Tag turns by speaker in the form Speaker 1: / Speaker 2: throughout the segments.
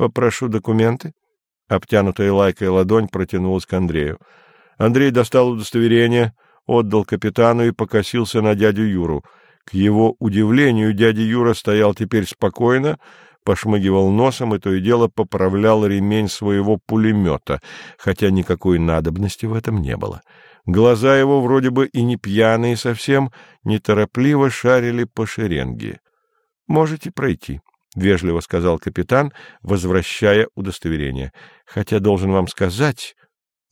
Speaker 1: Попрошу документы. Обтянутая лайкой ладонь протянулась к Андрею. Андрей достал удостоверение, отдал капитану и покосился на дядю Юру. К его удивлению, дядя Юра стоял теперь спокойно, пошмыгивал носом и то и дело поправлял ремень своего пулемета, хотя никакой надобности в этом не было. Глаза его, вроде бы и не пьяные совсем, неторопливо шарили по шеренге. — Можете пройти, — вежливо сказал капитан, возвращая удостоверение. — Хотя должен вам сказать...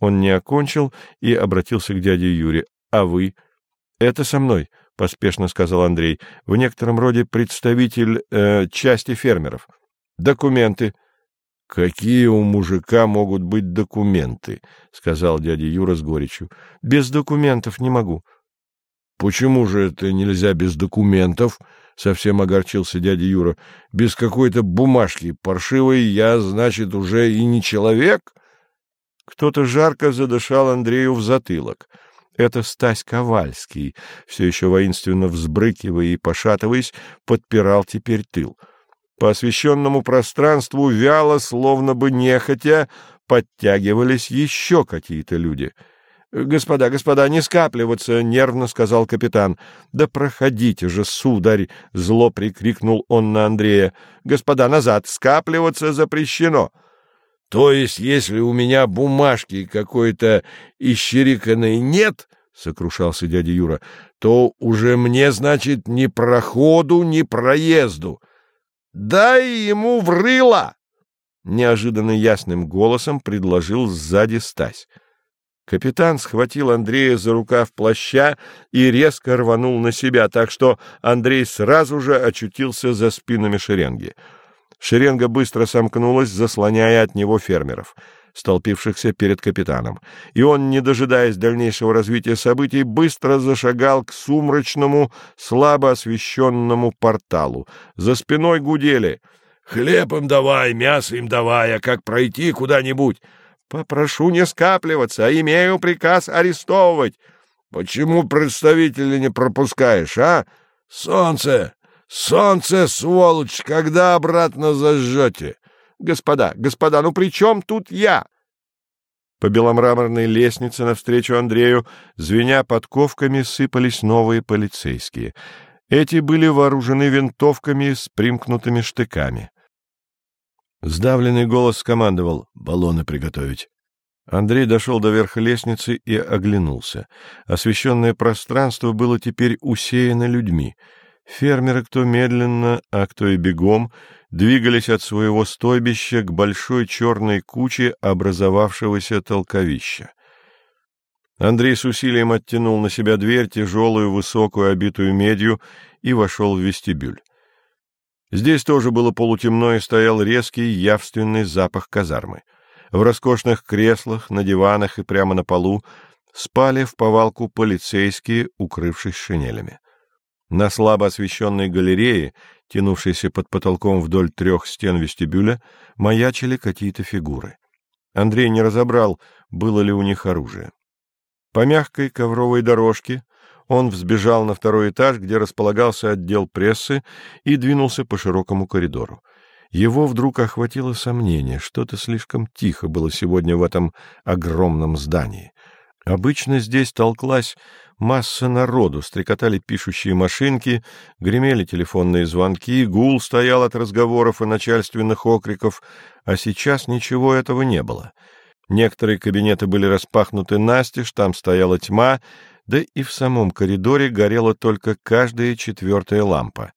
Speaker 1: Он не окончил и обратился к дяде Юре. — А вы? — Это со мной, — поспешно сказал Андрей. — В некотором роде представитель э, части фермеров. — Документы. — Какие у мужика могут быть документы? — сказал дядя Юра с горечью. — Без документов не могу. — Почему же это нельзя без документов? — совсем огорчился дядя Юра. — Без какой-то бумажки паршивой я, значит, уже и не человек? Кто-то жарко задышал Андрею в затылок. Это Стась Ковальский, все еще воинственно взбрыкивая и пошатываясь, подпирал теперь тыл. По освещенному пространству вяло, словно бы нехотя, подтягивались еще какие-то люди —— Господа, господа, не скапливаться! — нервно сказал капитан. — Да проходите же, сударь! — зло прикрикнул он на Андрея. — Господа, назад! Скапливаться запрещено! — То есть, если у меня бумажки какой-то исчериканной нет, — сокрушался дядя Юра, — то уже мне, значит, ни проходу, ни проезду. — Дай ему врыло! — неожиданно ясным голосом предложил сзади Стась. Капитан схватил Андрея за рукав плаща и резко рванул на себя, так что Андрей сразу же очутился за спинами шеренги. Шеренга быстро сомкнулась, заслоняя от него фермеров, столпившихся перед капитаном, и он, не дожидаясь дальнейшего развития событий, быстро зашагал к сумрачному, слабо освещенному порталу. За спиной гудели «Хлеб им давай, мясо им давай, а как пройти куда-нибудь?» Попрошу не скапливаться, а имею приказ арестовывать. Почему представителя не пропускаешь, а? Солнце! Солнце, сволочь, когда обратно зажжете? Господа, господа, ну при чем тут я? По беломраморной лестнице навстречу Андрею, звеня подковками, сыпались новые полицейские. Эти были вооружены винтовками с примкнутыми штыками. Сдавленный голос скомандовал «Баллоны приготовить». Андрей дошел до верха лестницы и оглянулся. Освещенное пространство было теперь усеяно людьми. Фермеры, кто медленно, а кто и бегом, двигались от своего стойбища к большой черной куче образовавшегося толковища. Андрей с усилием оттянул на себя дверь, тяжелую, высокую, обитую медью, и вошел в вестибюль. Здесь тоже было полутемно и стоял резкий, явственный запах казармы. В роскошных креслах, на диванах и прямо на полу спали в повалку полицейские, укрывшись шинелями. На слабо освещенной галерее, тянувшейся под потолком вдоль трех стен вестибюля, маячили какие-то фигуры. Андрей не разобрал, было ли у них оружие. По мягкой ковровой дорожке он взбежал на второй этаж, где располагался отдел прессы, и двинулся по широкому коридору. Его вдруг охватило сомнение, что-то слишком тихо было сегодня в этом огромном здании. Обычно здесь толклась масса народу, стрекотали пишущие машинки, гремели телефонные звонки, гул стоял от разговоров и начальственных окриков, а сейчас ничего этого не было. Некоторые кабинеты были распахнуты настежь, там стояла тьма, да и в самом коридоре горела только каждая четвертая лампа.